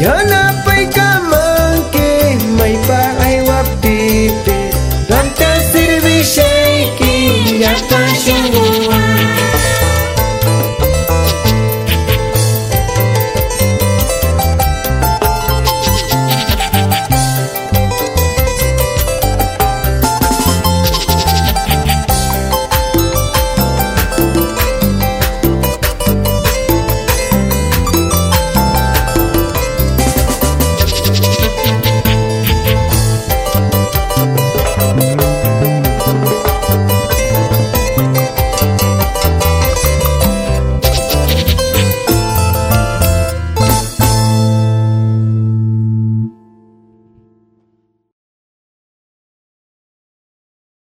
Yana